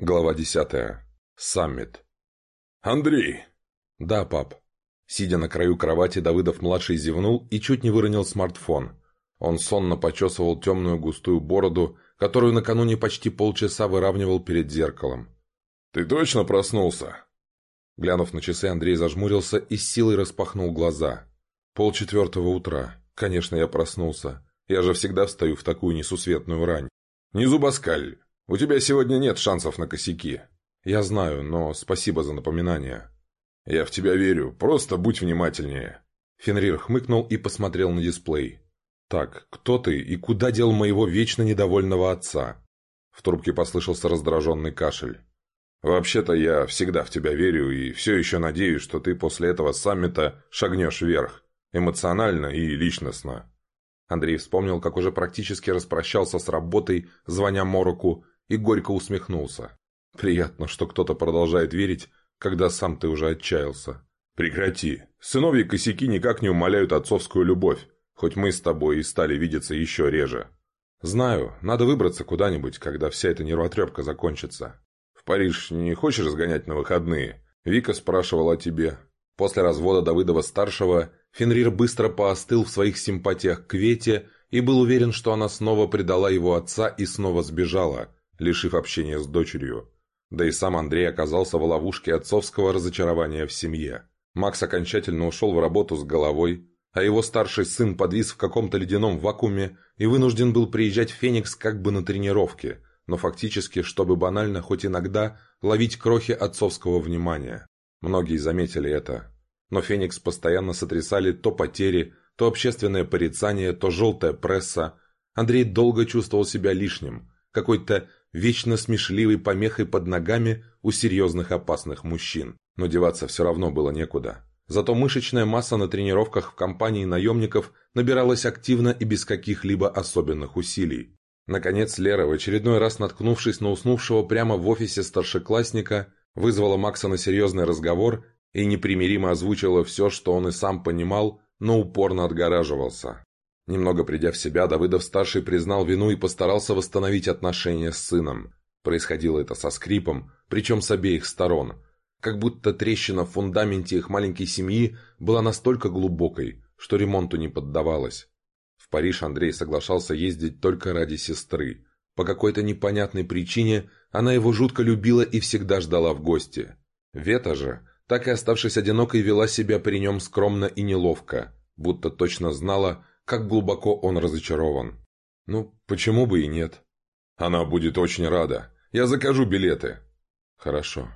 Глава десятая. Саммит. «Андрей!» «Да, пап». Сидя на краю кровати, Давыдов-младший зевнул и чуть не выронил смартфон. Он сонно почесывал темную густую бороду, которую накануне почти полчаса выравнивал перед зеркалом. «Ты точно проснулся?» Глянув на часы, Андрей зажмурился и с силой распахнул глаза. Полчетвертого утра. Конечно, я проснулся. Я же всегда встаю в такую несусветную рань. «Не зубоскаль. У тебя сегодня нет шансов на косяки». «Я знаю, но спасибо за напоминание». «Я в тебя верю. Просто будь внимательнее». Фенрир хмыкнул и посмотрел на дисплей. «Так, кто ты и куда дел моего вечно недовольного отца?» В трубке послышался раздраженный кашель. «Вообще-то я всегда в тебя верю и все еще надеюсь, что ты после этого саммита шагнешь вверх. Эмоционально и личностно». Андрей вспомнил, как уже практически распрощался с работой, звоня Мороку, и горько усмехнулся. «Приятно, что кто-то продолжает верить, когда сам ты уже отчаялся». «Прекрати. Сыновьи косяки никак не умаляют отцовскую любовь, хоть мы с тобой и стали видеться еще реже». «Знаю. Надо выбраться куда-нибудь, когда вся эта нервотрепка закончится». «В Париж не хочешь сгонять на выходные? Вика спрашивала о тебе». После развода Давыдова-старшего Фенрир быстро поостыл в своих симпатиях к Вете и был уверен, что она снова предала его отца и снова сбежала – лишив общения с дочерью. Да и сам Андрей оказался в ловушке отцовского разочарования в семье. Макс окончательно ушел в работу с головой, а его старший сын подвис в каком-то ледяном вакууме и вынужден был приезжать в Феникс как бы на тренировке, но фактически, чтобы банально хоть иногда ловить крохи отцовского внимания. Многие заметили это. Но Феникс постоянно сотрясали то потери, то общественное порицание, то желтая пресса. Андрей долго чувствовал себя лишним, какой-то вечно смешливой помехой под ногами у серьезных опасных мужчин. Но деваться все равно было некуда. Зато мышечная масса на тренировках в компании наемников набиралась активно и без каких-либо особенных усилий. Наконец Лера, в очередной раз наткнувшись на уснувшего прямо в офисе старшеклассника, вызвала Макса на серьезный разговор и непримиримо озвучила все, что он и сам понимал, но упорно отгораживался. Немного придя в себя, Давыдов-старший признал вину и постарался восстановить отношения с сыном. Происходило это со скрипом, причем с обеих сторон. Как будто трещина в фундаменте их маленькой семьи была настолько глубокой, что ремонту не поддавалась. В Париж Андрей соглашался ездить только ради сестры. По какой-то непонятной причине она его жутко любила и всегда ждала в гости. Вета же, так и оставшись одинокой, вела себя при нем скромно и неловко, будто точно знала, как глубоко он разочарован. Ну, почему бы и нет? Она будет очень рада. Я закажу билеты. Хорошо.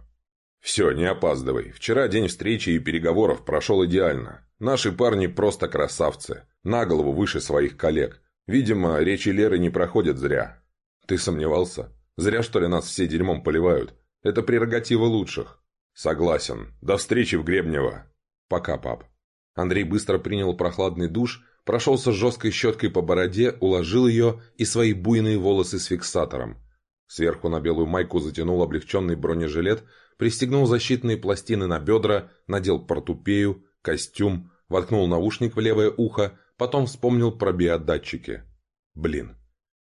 Все, не опаздывай. Вчера день встречи и переговоров прошел идеально. Наши парни просто красавцы. На голову выше своих коллег. Видимо, речи Леры не проходят зря. Ты сомневался? Зря, что ли, нас все дерьмом поливают? Это прерогатива лучших. Согласен. До встречи в Гребнево. Пока, пап. Андрей быстро принял прохладный душ прошелся жесткой щеткой по бороде, уложил ее и свои буйные волосы с фиксатором. Сверху на белую майку затянул облегченный бронежилет, пристегнул защитные пластины на бедра, надел портупею, костюм, воткнул наушник в левое ухо, потом вспомнил про биодатчики. Блин.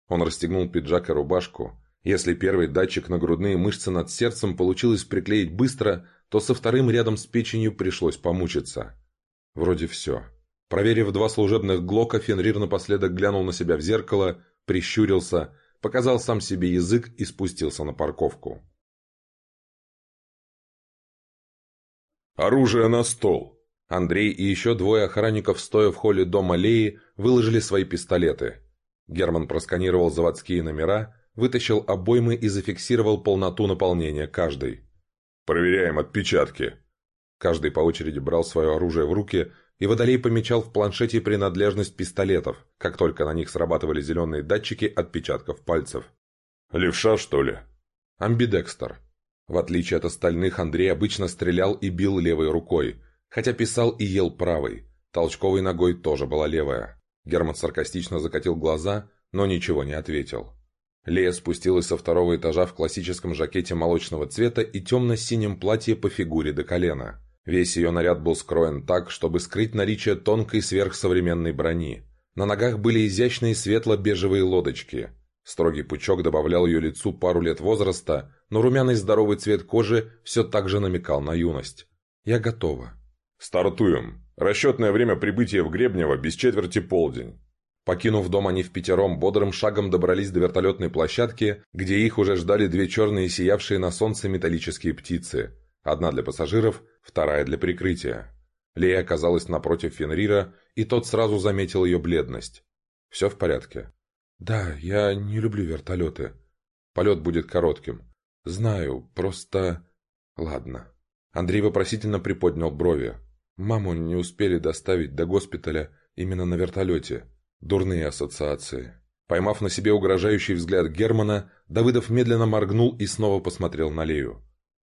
Он расстегнул пиджак и рубашку. Если первый датчик на грудные мышцы над сердцем получилось приклеить быстро, то со вторым рядом с печенью пришлось помучиться. Вроде все. Проверив два служебных глока, Фенрир напоследок глянул на себя в зеркало, прищурился, показал сам себе язык и спустился на парковку. «Оружие на стол!» Андрей и еще двое охранников, стоя в холле дома Леи, выложили свои пистолеты. Герман просканировал заводские номера, вытащил обоймы и зафиксировал полноту наполнения каждой. «Проверяем отпечатки!» Каждый по очереди брал свое оружие в руки, и Водолей помечал в планшете принадлежность пистолетов, как только на них срабатывали зеленые датчики отпечатков пальцев. «Левша, что ли?» «Амбидекстер». В отличие от остальных, Андрей обычно стрелял и бил левой рукой, хотя писал и ел правой. Толчковой ногой тоже была левая. Герман саркастично закатил глаза, но ничего не ответил. Лея спустилась со второго этажа в классическом жакете молочного цвета и темно-синем платье по фигуре до колена. Весь ее наряд был скроен так, чтобы скрыть наличие тонкой сверхсовременной брони. На ногах были изящные светло-бежевые лодочки. Строгий пучок добавлял ее лицу пару лет возраста, но румяный здоровый цвет кожи все так же намекал на юность. «Я готова». «Стартуем. Расчетное время прибытия в Гребнево без четверти полдень». Покинув дом, они в пятером бодрым шагом добрались до вертолетной площадки, где их уже ждали две черные сиявшие на солнце металлические птицы. Одна для пассажиров, вторая для прикрытия. Лея оказалась напротив Фенрира, и тот сразу заметил ее бледность. «Все в порядке?» «Да, я не люблю вертолеты. Полет будет коротким. Знаю, просто...» «Ладно». Андрей вопросительно приподнял брови. «Маму не успели доставить до госпиталя именно на вертолете. Дурные ассоциации». Поймав на себе угрожающий взгляд Германа, Давыдов медленно моргнул и снова посмотрел на Лею.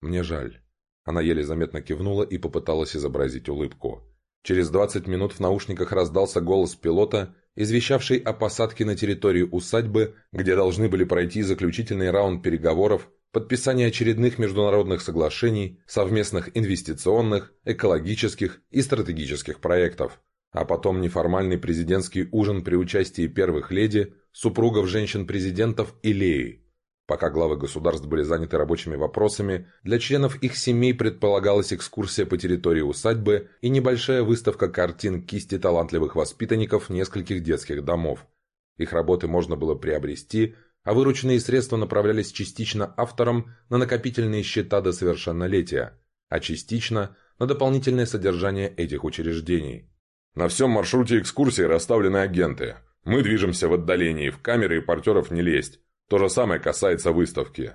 «Мне жаль». Она еле заметно кивнула и попыталась изобразить улыбку. Через 20 минут в наушниках раздался голос пилота, извещавший о посадке на территории усадьбы, где должны были пройти заключительный раунд переговоров, подписание очередных международных соглашений, совместных инвестиционных, экологических и стратегических проектов, а потом неформальный президентский ужин при участии первых леди, супругов женщин-президентов и Леи. Пока главы государств были заняты рабочими вопросами, для членов их семей предполагалась экскурсия по территории усадьбы и небольшая выставка картин кисти талантливых воспитанников нескольких детских домов. Их работы можно было приобрести, а вырученные средства направлялись частично авторам на накопительные счета до совершеннолетия, а частично на дополнительное содержание этих учреждений. На всем маршруте экскурсии расставлены агенты. Мы движемся в отдалении, в камеры и портеров не лезть. То же самое касается выставки.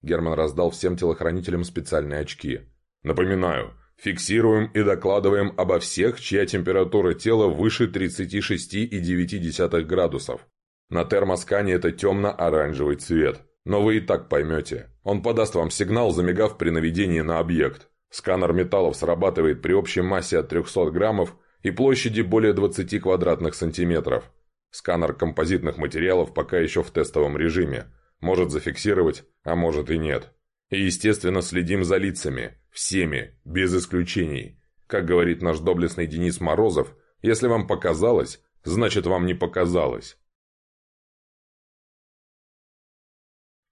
Герман раздал всем телохранителям специальные очки. Напоминаю, фиксируем и докладываем обо всех, чья температура тела выше 36,9 градусов. На термоскане это темно-оранжевый цвет. Но вы и так поймете. Он подаст вам сигнал, замигав при наведении на объект. Сканер металлов срабатывает при общей массе от 300 граммов и площади более 20 квадратных сантиметров. Сканер композитных материалов пока еще в тестовом режиме. Может зафиксировать, а может и нет. И, естественно, следим за лицами. Всеми, без исключений. Как говорит наш доблестный Денис Морозов, если вам показалось, значит вам не показалось.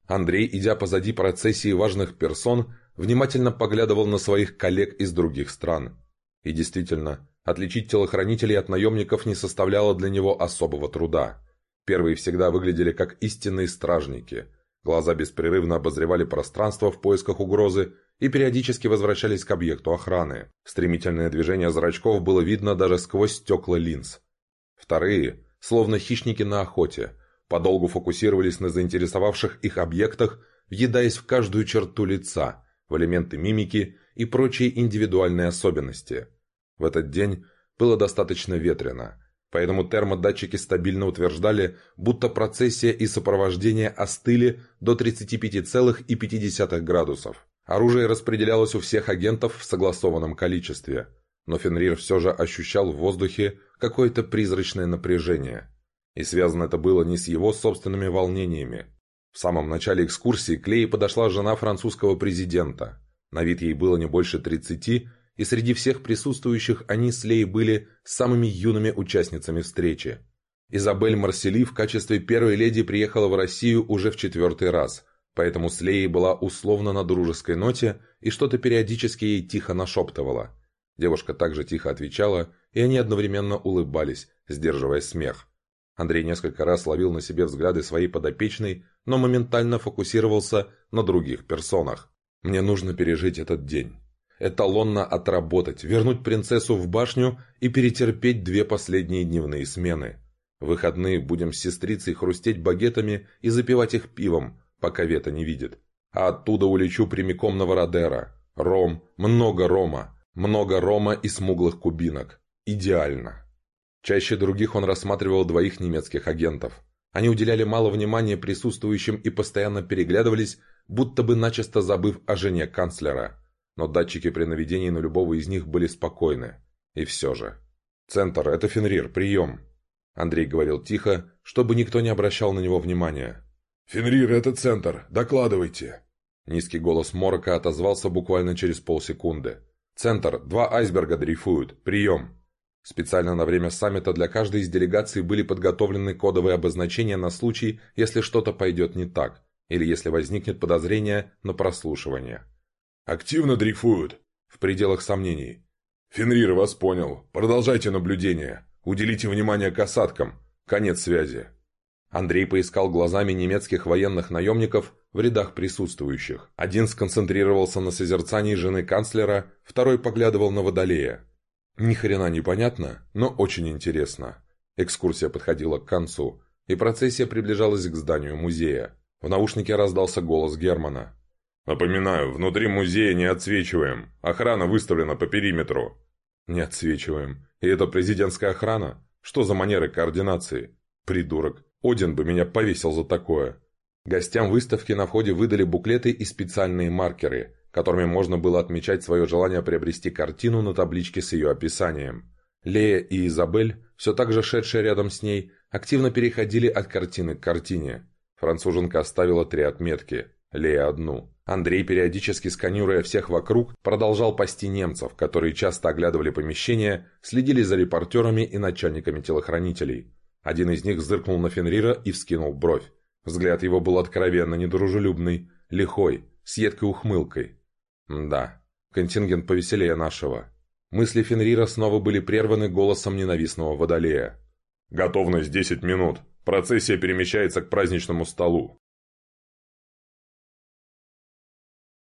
Андрей, идя позади процессии важных персон, внимательно поглядывал на своих коллег из других стран. И действительно, Отличить телохранителей от наемников не составляло для него особого труда. Первые всегда выглядели как истинные стражники. Глаза беспрерывно обозревали пространство в поисках угрозы и периодически возвращались к объекту охраны. Стремительное движение зрачков было видно даже сквозь стекла линз. Вторые, словно хищники на охоте, подолгу фокусировались на заинтересовавших их объектах, въедаясь в каждую черту лица, в элементы мимики и прочие индивидуальные особенности – в этот день было достаточно ветрено, поэтому термодатчики стабильно утверждали, будто процессия и сопровождение остыли до 35,5 градусов. Оружие распределялось у всех агентов в согласованном количестве, но Фенрир все же ощущал в воздухе какое-то призрачное напряжение. И связано это было не с его собственными волнениями. В самом начале экскурсии к Лее подошла жена французского президента. На вид ей было не больше 30, и среди всех присутствующих они с Лей были самыми юными участницами встречи. Изабель Марсели в качестве первой леди приехала в Россию уже в четвертый раз, поэтому с Леей была условно на дружеской ноте и что-то периодически ей тихо нашептывала. Девушка также тихо отвечала, и они одновременно улыбались, сдерживая смех. Андрей несколько раз ловил на себе взгляды своей подопечной, но моментально фокусировался на других персонах. «Мне нужно пережить этот день эталонно отработать, вернуть принцессу в башню и перетерпеть две последние дневные смены. В выходные будем с сестрицей хрустеть багетами и запивать их пивом, пока Вета не видит. А оттуда улечу прямиком на Вородера. Ром, много рома, много рома и смуглых кубинок. Идеально. Чаще других он рассматривал двоих немецких агентов. Они уделяли мало внимания присутствующим и постоянно переглядывались, будто бы начисто забыв о жене канцлера но датчики при наведении на любого из них были спокойны. И все же. «Центр, это Фенрир, прием!» Андрей говорил тихо, чтобы никто не обращал на него внимания. «Фенрир, это Центр, докладывайте!» Низкий голос Морока отозвался буквально через полсекунды. «Центр, два айсберга дрейфуют, прием!» Специально на время саммита для каждой из делегаций были подготовлены кодовые обозначения на случай, если что-то пойдет не так, или если возникнет подозрение на прослушивание. «Активно дрейфуют», в пределах сомнений. «Фенрир вас понял. Продолжайте наблюдение. Уделите внимание касаткам. Конец связи». Андрей поискал глазами немецких военных наемников в рядах присутствующих. Один сконцентрировался на созерцании жены канцлера, второй поглядывал на Водолея. Ни хрена не понятно, но очень интересно. Экскурсия подходила к концу, и процессия приближалась к зданию музея. В наушнике раздался голос Германа. «Напоминаю, внутри музея не отсвечиваем. Охрана выставлена по периметру». «Не отсвечиваем. И это президентская охрана? Что за манеры координации? Придурок. Один бы меня повесил за такое». Гостям выставки на входе выдали буклеты и специальные маркеры, которыми можно было отмечать свое желание приобрести картину на табличке с ее описанием. Лея и Изабель, все так же шедшие рядом с ней, активно переходили от картины к картине. Француженка оставила три отметки, Лея одну. Андрей, периодически сканируя всех вокруг, продолжал пасти немцев, которые часто оглядывали помещение, следили за репортерами и начальниками телохранителей. Один из них зыркнул на Фенрира и вскинул бровь. Взгляд его был откровенно недружелюбный, лихой, с едкой ухмылкой. Да, контингент повеселее нашего. Мысли Фенрира снова были прерваны голосом ненавистного водолея. «Готовность 10 минут. Процессия перемещается к праздничному столу.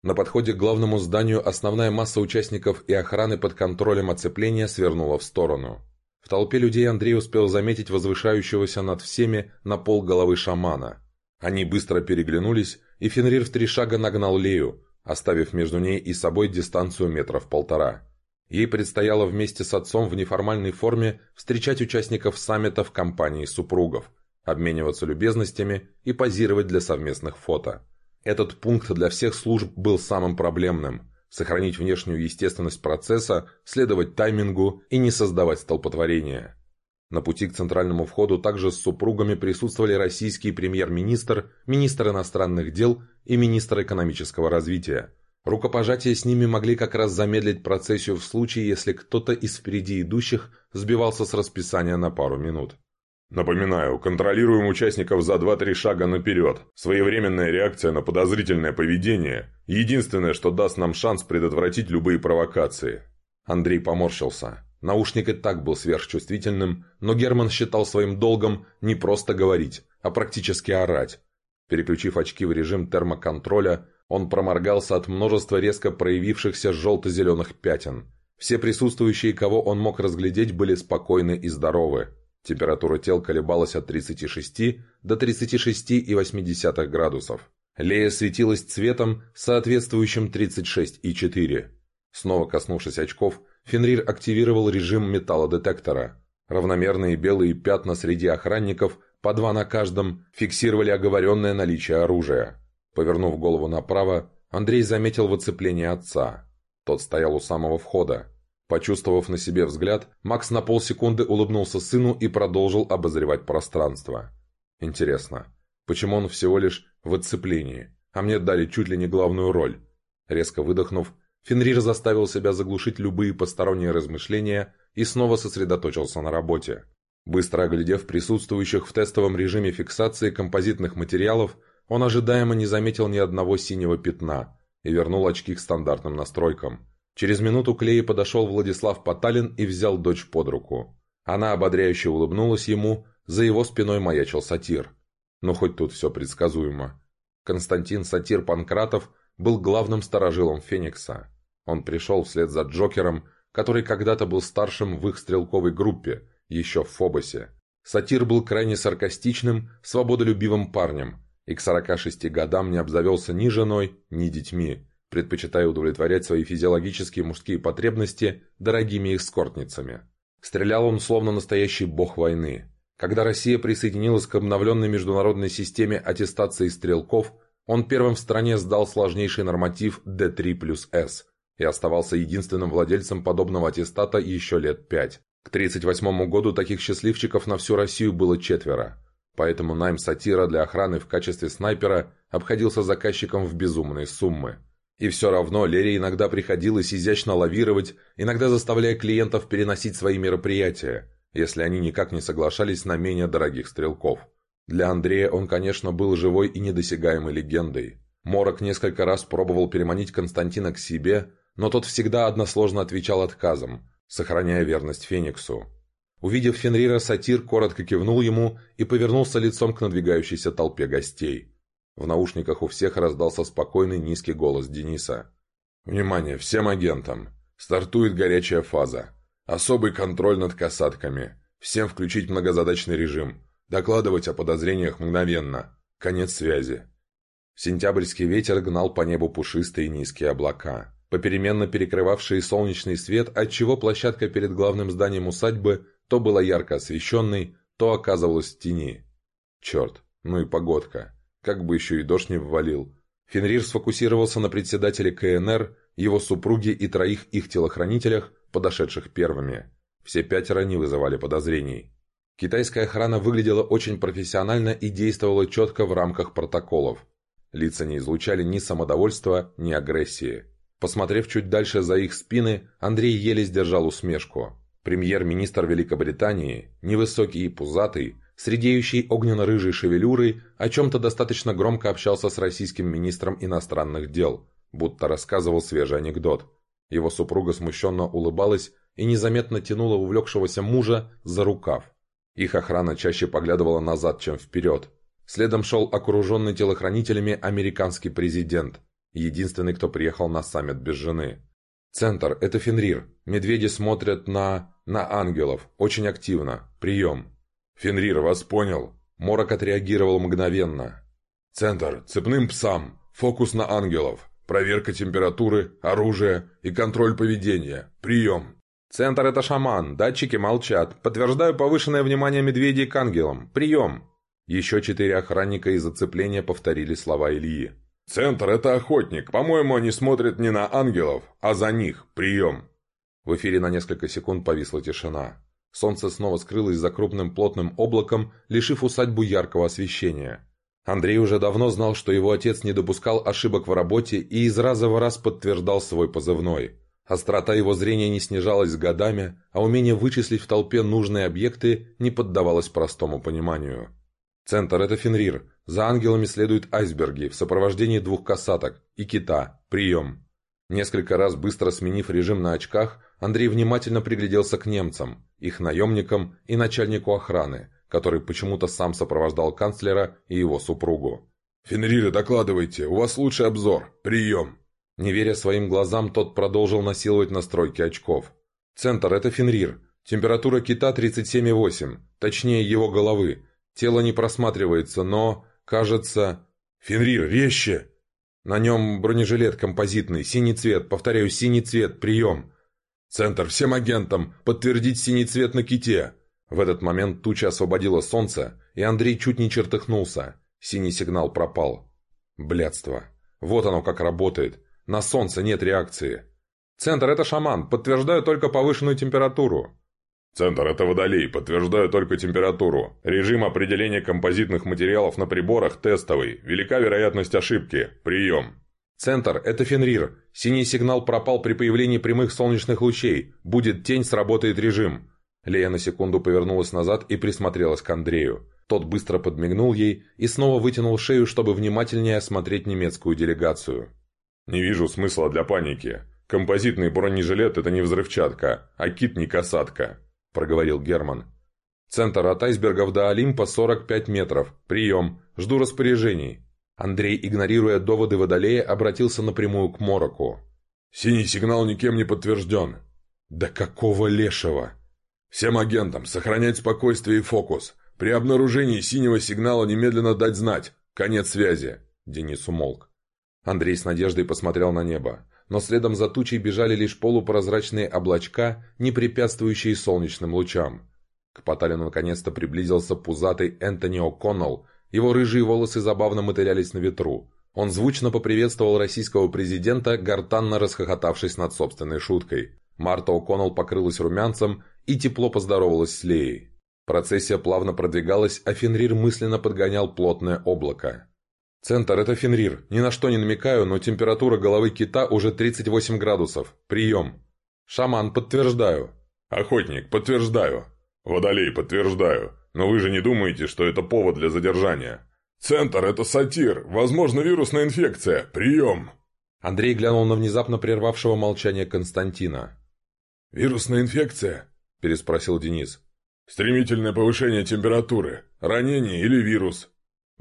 На подходе к главному зданию основная масса участников и охраны под контролем оцепления свернула в сторону. В толпе людей Андрей успел заметить возвышающегося над всеми на пол головы шамана. Они быстро переглянулись, и Фенрир в три шага нагнал Лею, оставив между ней и собой дистанцию метров полтора. Ей предстояло вместе с отцом в неформальной форме встречать участников саммита в компании супругов, обмениваться любезностями и позировать для совместных фото. Этот пункт для всех служб был самым проблемным. Сохранить внешнюю естественность процесса, следовать таймингу и не создавать столпотворения. На пути к центральному входу также с супругами присутствовали российский премьер-министр, министр иностранных дел и министр экономического развития. Рукопожатия с ними могли как раз замедлить процессию в случае, если кто-то из впереди идущих сбивался с расписания на пару минут. Напоминаю, контролируем участников за 2-3 шага наперед. Своевременная реакция на подозрительное поведение – единственное, что даст нам шанс предотвратить любые провокации. Андрей поморщился. Наушник и так был сверхчувствительным, но Герман считал своим долгом не просто говорить, а практически орать. Переключив очки в режим термоконтроля, он проморгался от множества резко проявившихся желто-зеленых пятен. Все присутствующие, кого он мог разглядеть, были спокойны и здоровы. Температура тел колебалась от 36 до 36,8 градусов. Лея светилась цветом, соответствующим 36,4. Снова коснувшись очков, Фенрир активировал режим металлодетектора. Равномерные белые пятна среди охранников, по два на каждом, фиксировали оговоренное наличие оружия. Повернув голову направо, Андрей заметил выцепление отца. Тот стоял у самого входа. Почувствовав на себе взгляд, Макс на полсекунды улыбнулся сыну и продолжил обозревать пространство. Интересно, почему он всего лишь в отцеплении, а мне дали чуть ли не главную роль? Резко выдохнув, Фенрир заставил себя заглушить любые посторонние размышления и снова сосредоточился на работе. Быстро оглядев присутствующих в тестовом режиме фиксации композитных материалов, он ожидаемо не заметил ни одного синего пятна и вернул очки к стандартным настройкам – Через минуту к Лее подошел Владислав Поталин и взял дочь под руку. Она ободряюще улыбнулась ему, за его спиной маячил сатир. Но хоть тут все предсказуемо. Константин Сатир Панкратов был главным сторожилом Феникса. Он пришел вслед за Джокером, который когда-то был старшим в их стрелковой группе, еще в Фобосе. Сатир был крайне саркастичным, свободолюбивым парнем, и к 46 годам не обзавелся ни женой, ни детьми, предпочитая удовлетворять свои физиологические мужские потребности дорогими эскортницами. Стрелял он словно настоящий бог войны. Когда Россия присоединилась к обновленной международной системе аттестации стрелков, он первым в стране сдал сложнейший норматив D3 плюс S и оставался единственным владельцем подобного аттестата еще лет пять. К 1938 году таких счастливчиков на всю Россию было четверо. Поэтому найм сатира для охраны в качестве снайпера обходился заказчиком в безумные суммы. И все равно Лере иногда приходилось изящно лавировать, иногда заставляя клиентов переносить свои мероприятия, если они никак не соглашались на менее дорогих стрелков. Для Андрея он, конечно, был живой и недосягаемой легендой. Морок несколько раз пробовал переманить Константина к себе, но тот всегда односложно отвечал отказом, сохраняя верность Фениксу. Увидев Фенрира, сатир коротко кивнул ему и повернулся лицом к надвигающейся толпе гостей. В наушниках у всех раздался спокойный низкий голос Дениса. «Внимание, всем агентам! Стартует горячая фаза. Особый контроль над касатками. Всем включить многозадачный режим. Докладывать о подозрениях мгновенно. Конец связи». Сентябрьский ветер гнал по небу пушистые низкие облака, попеременно перекрывавшие солнечный свет, отчего площадка перед главным зданием усадьбы то была ярко освещенной, то оказывалась в тени. Черт, ну и погодка. Как бы еще и дождь не ввалил. Фенрир сфокусировался на председателе КНР, его супруге и троих их телохранителях, подошедших первыми. Все пятеро не вызывали подозрений. Китайская охрана выглядела очень профессионально и действовала четко в рамках протоколов. Лица не излучали ни самодовольства, ни агрессии. Посмотрев чуть дальше за их спины, Андрей еле сдержал усмешку. Премьер-министр Великобритании, невысокий и пузатый, с редеющей огненно-рыжей шевелюрой, о чем-то достаточно громко общался с российским министром иностранных дел, будто рассказывал свежий анекдот. Его супруга смущенно улыбалась и незаметно тянула увлекшегося мужа за рукав. Их охрана чаще поглядывала назад, чем вперед. Следом шел окруженный телохранителями американский президент, единственный, кто приехал на саммит без жены. «Центр, это Фенрир. Медведи смотрят на... на ангелов. Очень активно. Прием». «Фенрир, вас понял». Морок отреагировал мгновенно. «Центр, цепным псам. Фокус на ангелов. Проверка температуры, оружия и контроль поведения. Прием». «Центр — это шаман. Датчики молчат. Подтверждаю повышенное внимание медведей к ангелам. Прием». Еще четыре охранника из зацепления повторили слова Ильи. «Центр — это охотник. По-моему, они смотрят не на ангелов, а за них. Прием». В эфире на несколько секунд повисла тишина. Солнце снова скрылось за крупным плотным облаком, лишив усадьбу яркого освещения. Андрей уже давно знал, что его отец не допускал ошибок в работе и из раза в раз подтверждал свой позывной. Острота его зрения не снижалась с годами, а умение вычислить в толпе нужные объекты не поддавалось простому пониманию. Центр – это Фенрир. За ангелами следуют айсберги в сопровождении двух касаток и кита. Прием. Несколько раз быстро сменив режим на очках, Андрей внимательно пригляделся к немцам, их наемникам и начальнику охраны, который почему-то сам сопровождал канцлера и его супругу. «Фенрире, докладывайте, у вас лучший обзор. Прием!» Не веря своим глазам, тот продолжил насиловать настройки очков. «Центр – это Фенрир. Температура кита 37,8, точнее его головы. Тело не просматривается, но, кажется... «Фенрир, резче!» На нем бронежилет композитный, синий цвет, повторяю, синий цвет, прием. «Центр, всем агентам! Подтвердить синий цвет на ките!» В этот момент туча освободила солнце, и Андрей чуть не чертыхнулся. Синий сигнал пропал. Блядство. Вот оно как работает. На солнце нет реакции. «Центр, это шаман. Подтверждаю только повышенную температуру». «Центр, это водолей. Подтверждаю только температуру. Режим определения композитных материалов на приборах тестовый. Велика вероятность ошибки. Прием». «Центр, это Фенрир. Синий сигнал пропал при появлении прямых солнечных лучей. Будет тень, сработает режим». Лея на секунду повернулась назад и присмотрелась к Андрею. Тот быстро подмигнул ей и снова вытянул шею, чтобы внимательнее осмотреть немецкую делегацию. «Не вижу смысла для паники. Композитный бронежилет – это не взрывчатка, а кит не касатка», – проговорил Герман. «Центр от айсбергов до Олимпа 45 метров. Прием. Жду распоряжений». Андрей, игнорируя доводы Водолея, обратился напрямую к Мороку. «Синий сигнал никем не подтвержден». «Да какого лешего?» «Всем агентам сохранять спокойствие и фокус. При обнаружении синего сигнала немедленно дать знать. Конец связи». Денис умолк. Андрей с надеждой посмотрел на небо, но следом за тучей бежали лишь полупрозрачные облачка, не препятствующие солнечным лучам. К Поталину наконец-то приблизился пузатый Энтони О'Коннелл его рыжие волосы забавно мотылялись на ветру. Он звучно поприветствовал российского президента, гортанно расхохотавшись над собственной шуткой. Марта О'Коннелл покрылась румянцем и тепло поздоровалась с Леей. Процессия плавно продвигалась, а Фенрир мысленно подгонял плотное облако. «Центр, это Фенрир. Ни на что не намекаю, но температура головы кита уже 38 градусов. Прием!» «Шаман, подтверждаю». «Охотник, подтверждаю». «Водолей, подтверждаю. Но вы же не думаете, что это повод для задержания?» «Центр, это сатир. Возможно, вирусная инфекция. Прием!» Андрей глянул на внезапно прервавшего молчание Константина. «Вирусная инфекция?» – переспросил Денис. «Стремительное повышение температуры. Ранение или вирус?»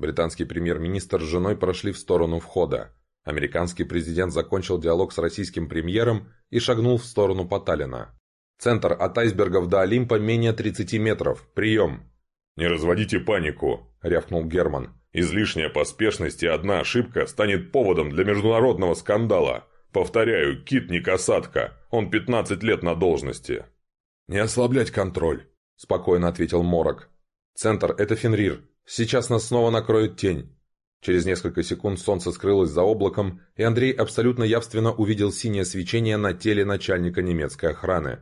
Британский премьер-министр с женой прошли в сторону входа. Американский президент закончил диалог с российским премьером и шагнул в сторону Поталина. «Центр от айсбергов до Олимпа менее 30 метров. Прием!» «Не разводите панику», — рявкнул Герман. «Излишняя поспешность и одна ошибка станет поводом для международного скандала. Повторяю, Кит не касатка. Он 15 лет на должности». «Не ослаблять контроль», — спокойно ответил Морок. «Центр — это Фенрир. Сейчас нас снова накроет тень». Через несколько секунд солнце скрылось за облаком, и Андрей абсолютно явственно увидел синее свечение на теле начальника немецкой охраны.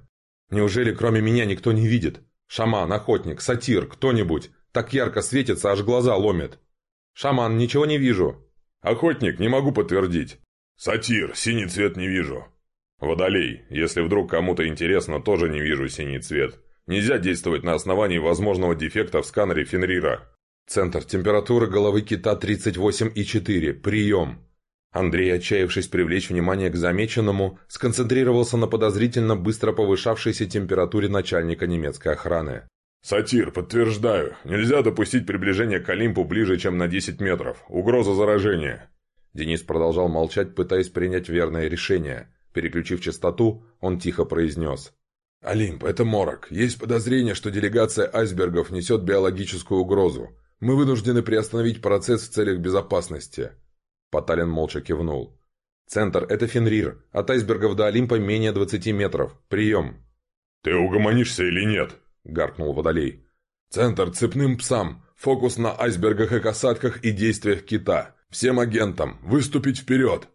«Неужели кроме меня никто не видит? Шаман, охотник, сатир, кто-нибудь? Так ярко светится, аж глаза ломит». «Шаман, ничего не вижу». «Охотник, не могу подтвердить». «Сатир, синий цвет не вижу». «Водолей, если вдруг кому-то интересно, тоже не вижу синий цвет. Нельзя действовать на основании возможного дефекта в сканере Фенрира. Центр. Температура головы кита 38,4. Прием. Андрей, отчаявшись привлечь внимание к замеченному, сконцентрировался на подозрительно быстро повышавшейся температуре начальника немецкой охраны. «Сатир, подтверждаю. Нельзя допустить приближение к Олимпу ближе, чем на 10 метров. Угроза заражения». Денис продолжал молчать, пытаясь принять верное решение. Переключив частоту, он тихо произнес. «Олимп, это морок. Есть подозрение, что делегация айсбергов несет биологическую угрозу. Мы вынуждены приостановить процесс в целях безопасности». Поталин молча кивнул. «Центр, это Фенрир. От айсбергов до Олимпа менее 20 метров. Прием». «Ты угомонишься или нет?» — гаркнул Водолей. «Центр, цепным псам. Фокус на айсбергах и касатках и действиях кита. Всем агентам. Выступить вперед!»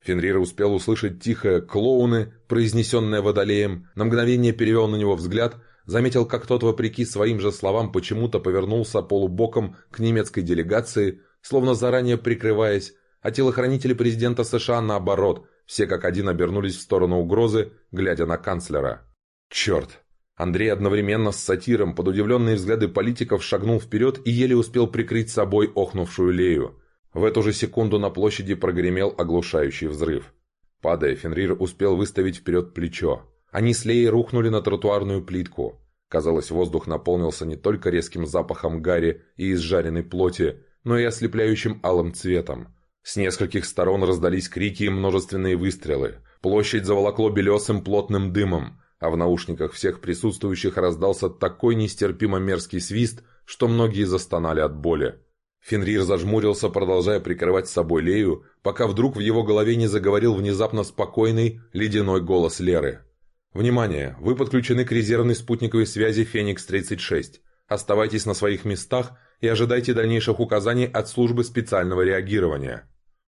Фенрир успел услышать тихое «клоуны», произнесенное Водолеем, на мгновение перевел на него взгляд — заметил, как тот, вопреки своим же словам, почему-то повернулся полубоком к немецкой делегации, словно заранее прикрываясь, а телохранители президента США наоборот, все как один обернулись в сторону угрозы, глядя на канцлера. «Черт!» Андрей одновременно с сатиром под удивленные взгляды политиков шагнул вперед и еле успел прикрыть собой охнувшую Лею. В эту же секунду на площади прогремел оглушающий взрыв. Падая, Фенрир успел выставить вперед плечо. Они с Леей рухнули на тротуарную плитку. Казалось, воздух наполнился не только резким запахом гари и изжаренной плоти, но и ослепляющим алым цветом. С нескольких сторон раздались крики и множественные выстрелы. Площадь заволокло белесым плотным дымом, а в наушниках всех присутствующих раздался такой нестерпимо мерзкий свист, что многие застонали от боли. Фенрир зажмурился, продолжая прикрывать с собой Лею, пока вдруг в его голове не заговорил внезапно спокойный, ледяной голос Леры. Внимание! Вы подключены к резервной спутниковой связи «Феникс-36». Оставайтесь на своих местах и ожидайте дальнейших указаний от службы специального реагирования.